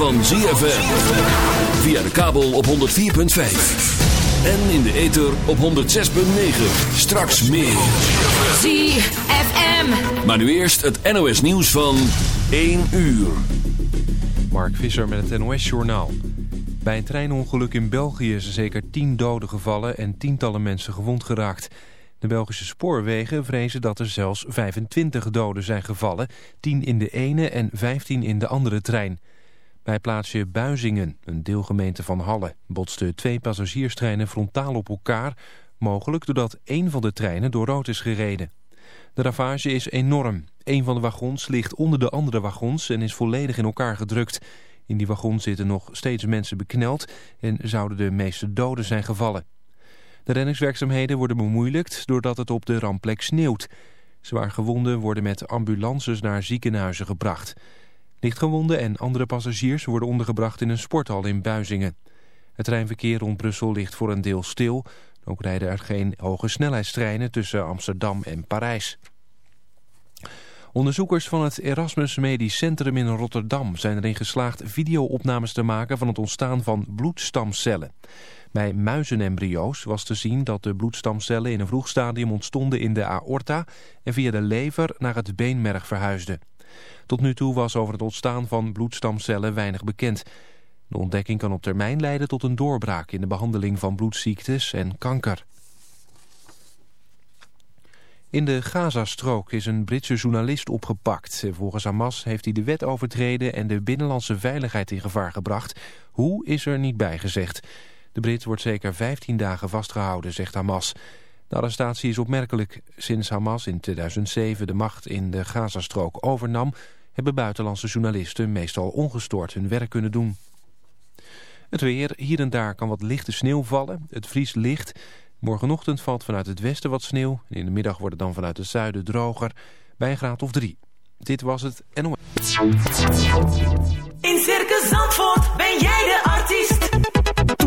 van ZFM. Via de kabel op 104.5. En in de ether op 106.9. Straks meer. ZFM. Maar nu eerst het NOS nieuws van 1 uur. Mark Visser met het NOS Journaal. Bij een treinongeluk in België zijn zeker 10 doden gevallen en tientallen mensen gewond geraakt. De Belgische spoorwegen vrezen dat er zelfs 25 doden zijn gevallen, 10 in de ene en 15 in de andere trein. Bij plaatsje Buizingen, een deelgemeente van Halle, botsten twee passagierstreinen frontaal op elkaar, mogelijk doordat één van de treinen door rood is gereden. De ravage is enorm. Een van de wagons ligt onder de andere wagons en is volledig in elkaar gedrukt. In die wagon zitten nog steeds mensen bekneld en zouden de meeste doden zijn gevallen. De reddingswerkzaamheden worden bemoeilijkt doordat het op de rampplek sneeuwt. Zwaar gewonden worden met ambulances naar ziekenhuizen gebracht. Lichtgewonden en andere passagiers worden ondergebracht in een sporthal in Buizingen. Het treinverkeer rond Brussel ligt voor een deel stil. Ook rijden er geen hoge snelheidstreinen tussen Amsterdam en Parijs. Onderzoekers van het Erasmus Medisch Centrum in Rotterdam zijn erin geslaagd videoopnames te maken van het ontstaan van bloedstamcellen. Bij muizenembryo's was te zien dat de bloedstamcellen in een vroeg stadium ontstonden in de aorta en via de lever naar het beenmerg verhuisden. Tot nu toe was over het ontstaan van bloedstamcellen weinig bekend. De ontdekking kan op termijn leiden tot een doorbraak in de behandeling van bloedziektes en kanker. In de Gazastrook is een Britse journalist opgepakt. Volgens Hamas heeft hij de wet overtreden en de binnenlandse veiligheid in gevaar gebracht. Hoe is er niet bij gezegd. De Brit wordt zeker 15 dagen vastgehouden, zegt Hamas. De arrestatie is opmerkelijk. Sinds Hamas in 2007 de macht in de Gazastrook overnam... hebben buitenlandse journalisten meestal ongestoord hun werk kunnen doen. Het weer, hier en daar kan wat lichte sneeuw vallen. Het vriest licht. Morgenochtend valt vanuit het westen wat sneeuw. En in de middag wordt het dan vanuit het zuiden droger. Bij een graad of drie. Dit was het NOS. In Circus Zandvoort ben jij de artiest.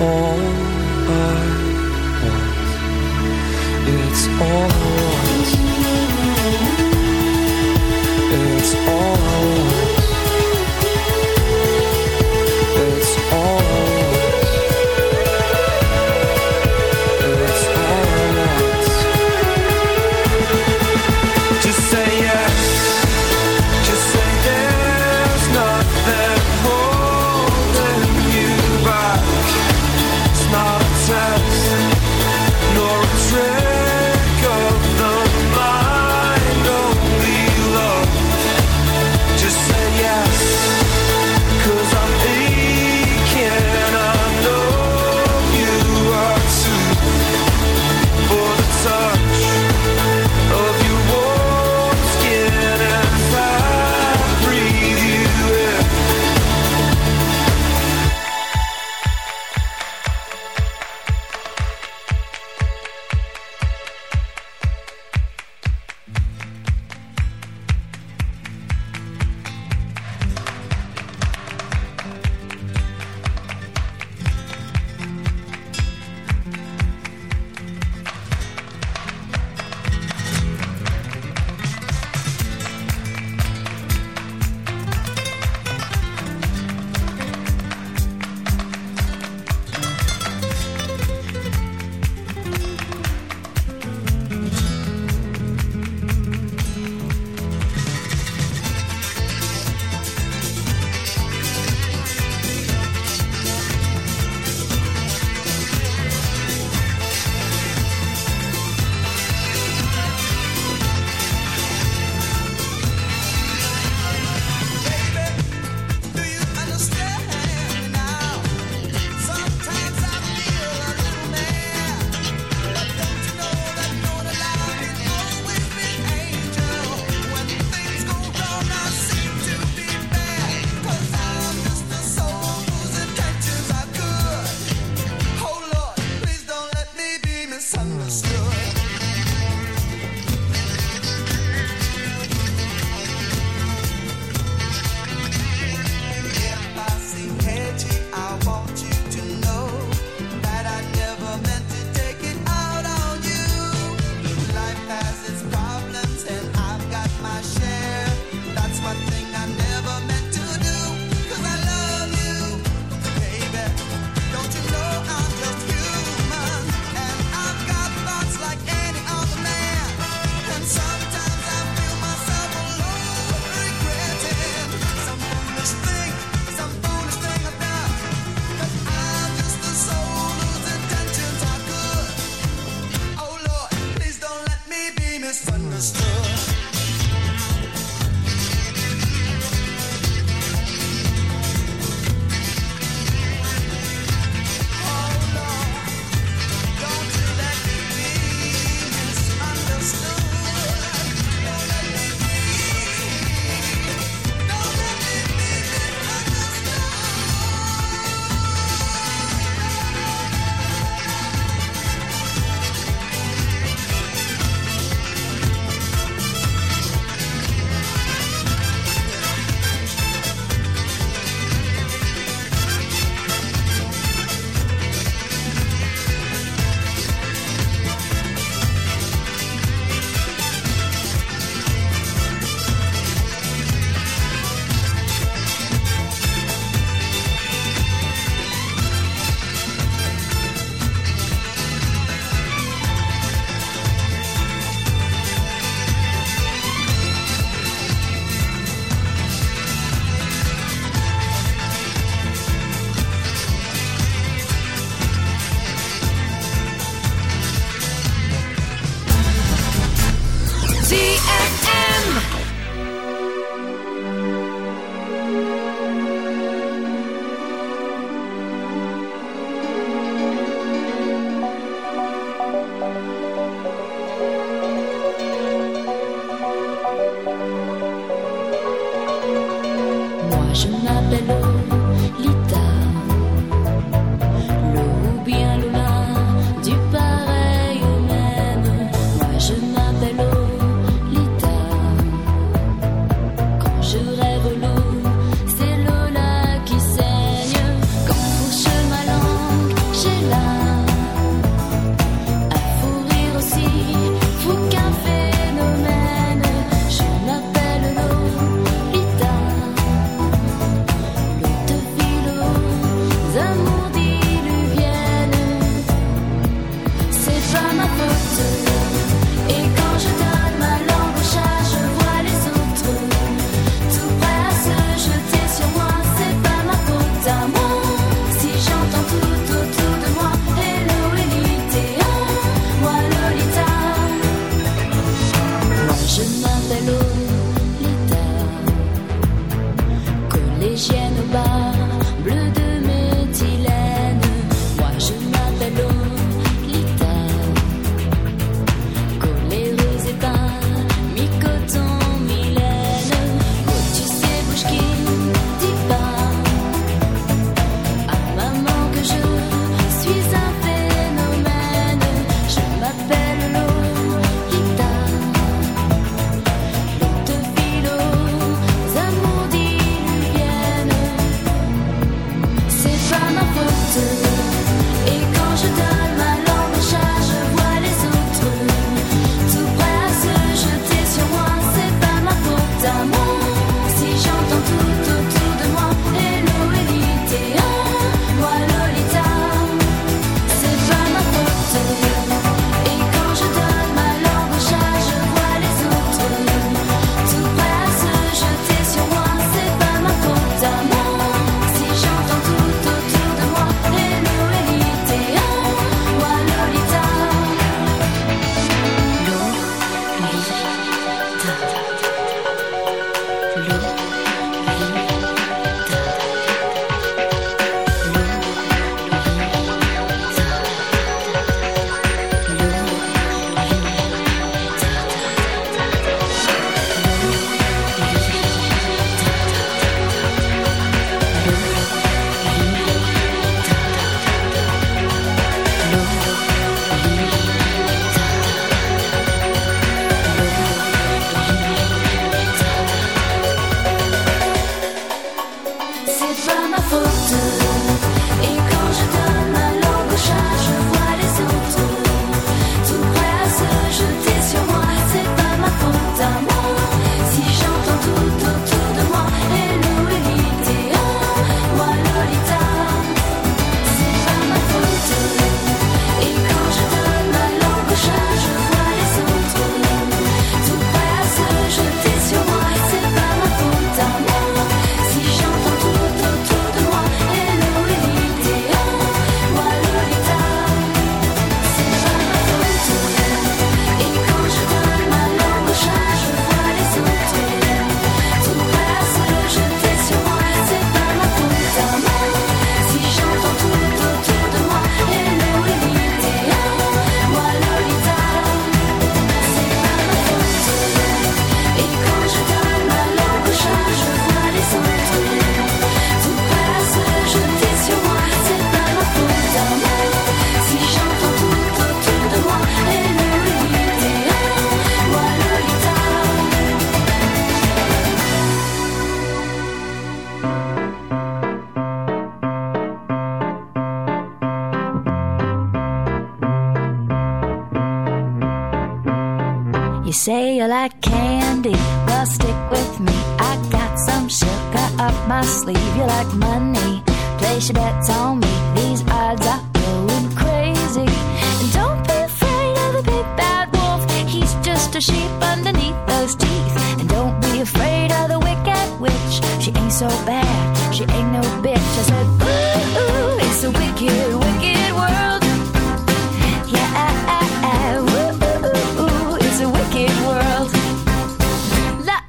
all It's all It's all.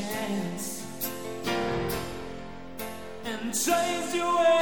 chance and chase you away.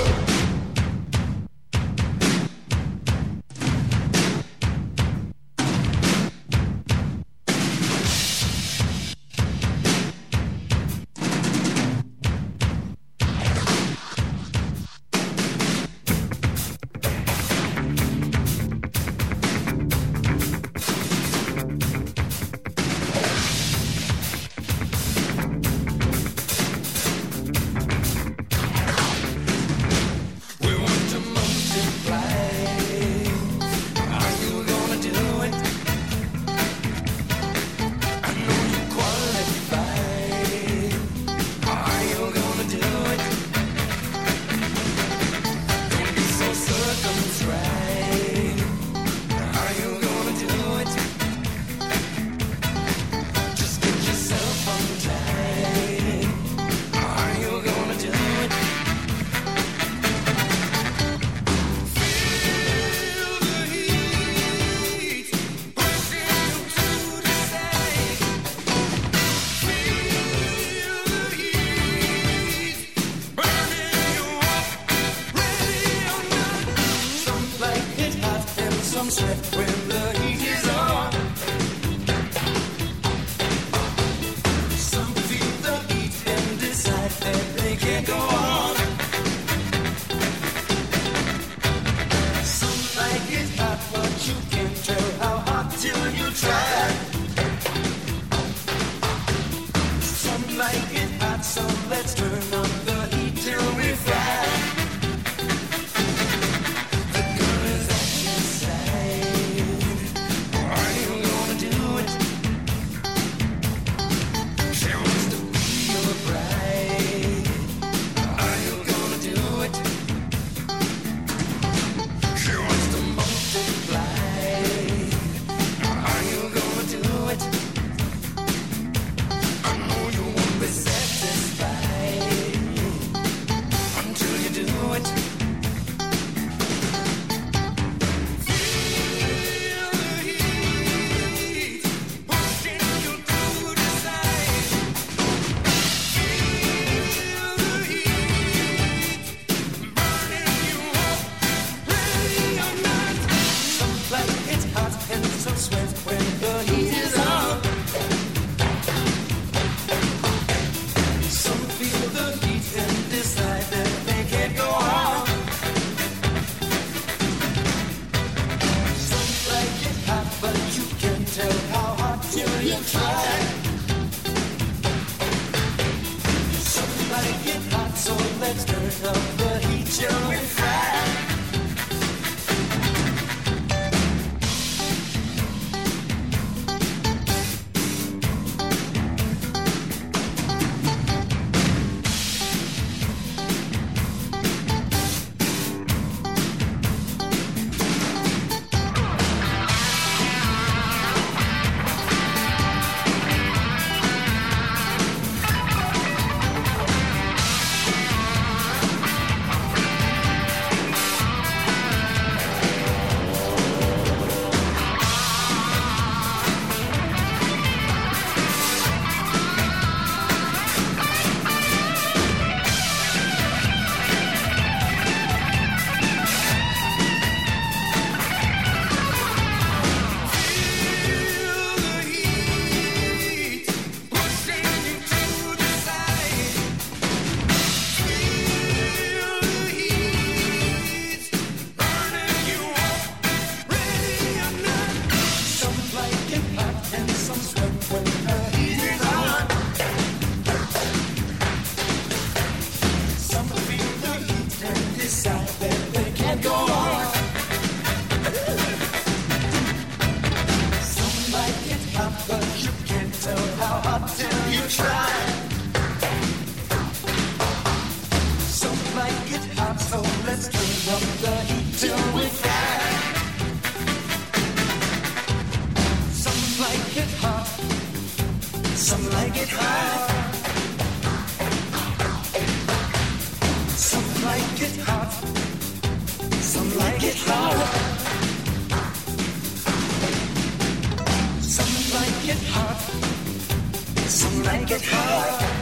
get high.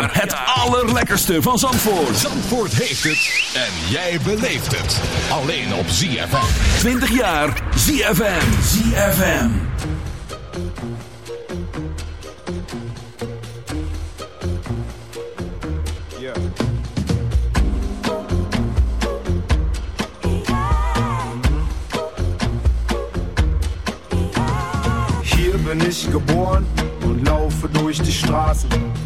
Jaar het allerlekkerste van Zandvoort. Zandvoort heeft het en jij beleeft het. Alleen op ZFM. 20 jaar ZFM. ZFM. Hier bin ich geboren und laufe durch die Straßen.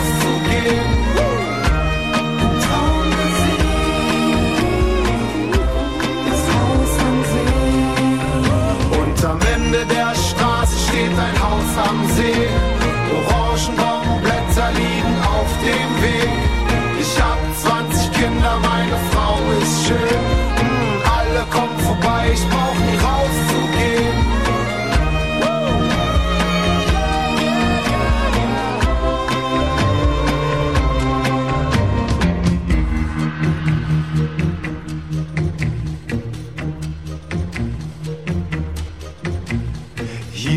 Am Ende der Straße steht ein Haus am See. Orangenbaumblätter liegen auf dem Weg.